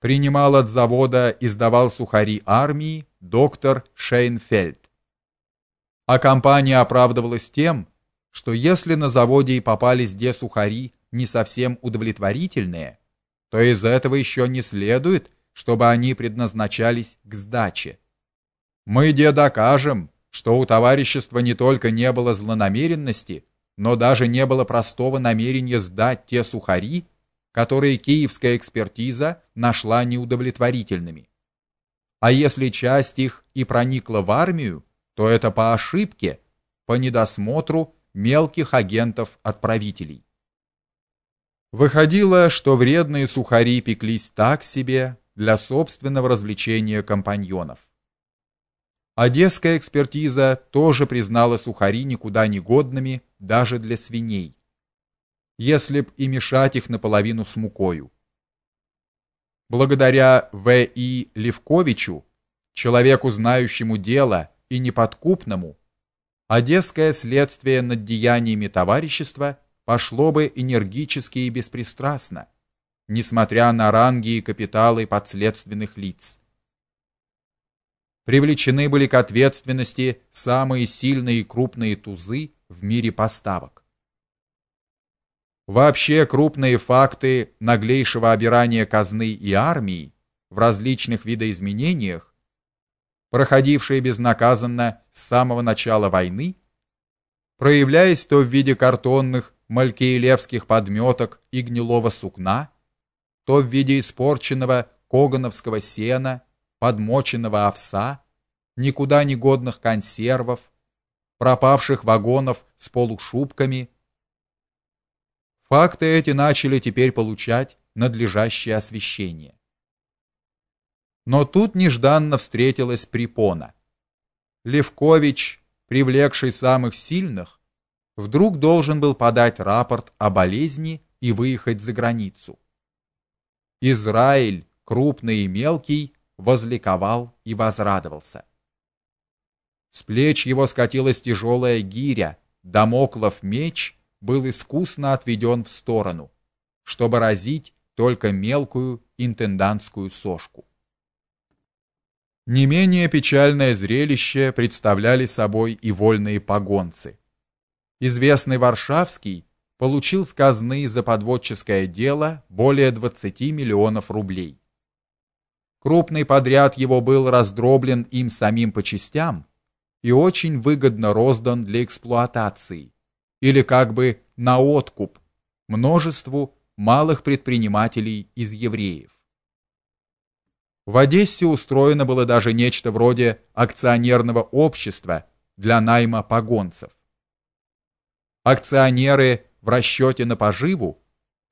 принимал от завода и сдавал сухари армии доктор Шейнфельд. А компания оправдывалась тем, что если на заводе и попались где сухари не совсем удовлетворительные, то из этого еще не следует, чтобы они предназначались к сдаче. Мы где докажем, что у товарищества не только не было злонамеренности, но даже не было простого намерения сдать те сухари, которые киевская экспертиза нашла неудовлетворительными. А если часть их и проникла в армию, то это по ошибке, по недосмотру мелких агентов-отправителей. Выходило, что вредные сухари пеклись так себе для собственного развлечения компаньонов. Одесская экспертиза тоже признала сухари никуда не годными даже для свиней, если б и мешать их наполовину с мукою. Благодаря В.И. Левковичу, человеку знающему дело и неподкупному, одесское следствие над деяниями товарищества пошло бы энергически и беспристрастно, несмотря на ранги и капиталы подследственных лиц привлечены были к ответственности самые сильные и крупные тузы в мире поставок. Вообще крупные факты наглейшего обирания казны и армии в различных видоизменениях, проходившие безнаказанно с самого начала войны, проявляясь то в виде картонных малькиелевских подметок и гнилого сукна, то в виде испорченного когановского сена подмоченного овса, никуда не годных консервов, пропавших вагонов с полушубками. Факты эти начали теперь получать надлежащее освещение. Но тут нежданно встретилась препона. Левкович, привлекший самых сильных, вдруг должен был подать рапорт о болезни и выехать за границу. Израиль, крупный и мелкий, возликовал и возрадовался. С плеч его скатилась тяжелая гиря, дамоклов меч был искусно отведен в сторону, чтобы разить только мелкую интендантскую сошку. Не менее печальное зрелище представляли собой и вольные погонцы. Известный Варшавский получил с казны за подводческое дело более 20 миллионов рублей. Крупный подряд его был раздроблен им самим по частям и очень выгодно роздан для эксплуатации или как бы на откуп множеству малых предпринимателей из евреев. В Одессе устроено было даже нечто вроде акционерного общества для найма погонцев. Акционеры в расчете на поживу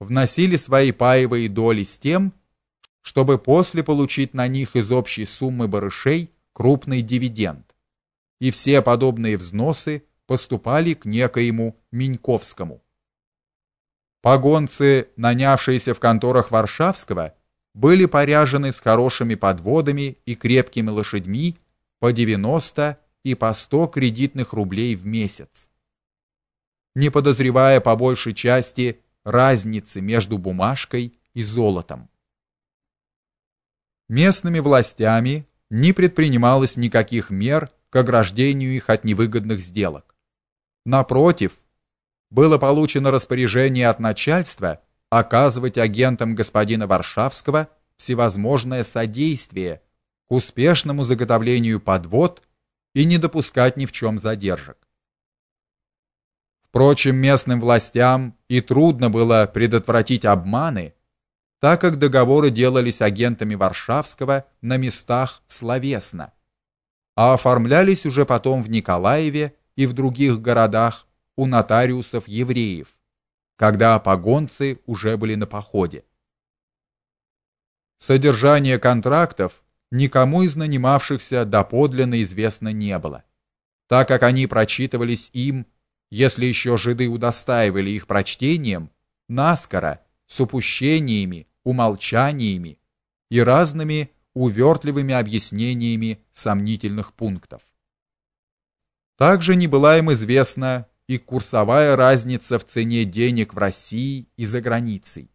вносили свои паевые доли с тем, чтобы после получить на них из общей суммы барышей крупный дивиденд. И все подобные взносы поступали к некоему Миньковскому. Погонцы, нанявшиеся в конторах Варшавского, были поряжены с хорошими подводами и крепкими лошадьми по 90 и по 100 кредитных рублей в месяц. Не подозревая по большей части разницы между бумажкой и золотом местными властями не предпринималось никаких мер к ограждению их от невыгодных сделок. Напротив, было получено распоряжение от начальства оказывать агентам господина Варшавского всевозможное содействие к успешному заготовлению подвод и не допускать ни в чем задержек. Впрочем, местным властям и трудно было предотвратить обманы, так как договоры делались агентами Варшавского на местах словесно, а оформлялись уже потом в Николаеве и в других городах у нотариусов евреев, когда погонцы уже были на походе. Содержание контрактов никому из нанимавшихся доподлинно известно не было, так как они прочитывались им, если еще жиды удостаивали их прочтением, наскоро, с упущениями, умолчаниями и разными увертливыми объяснениями сомнительных пунктов. Также не была им известна и курсовая разница в цене денег в России и за границей.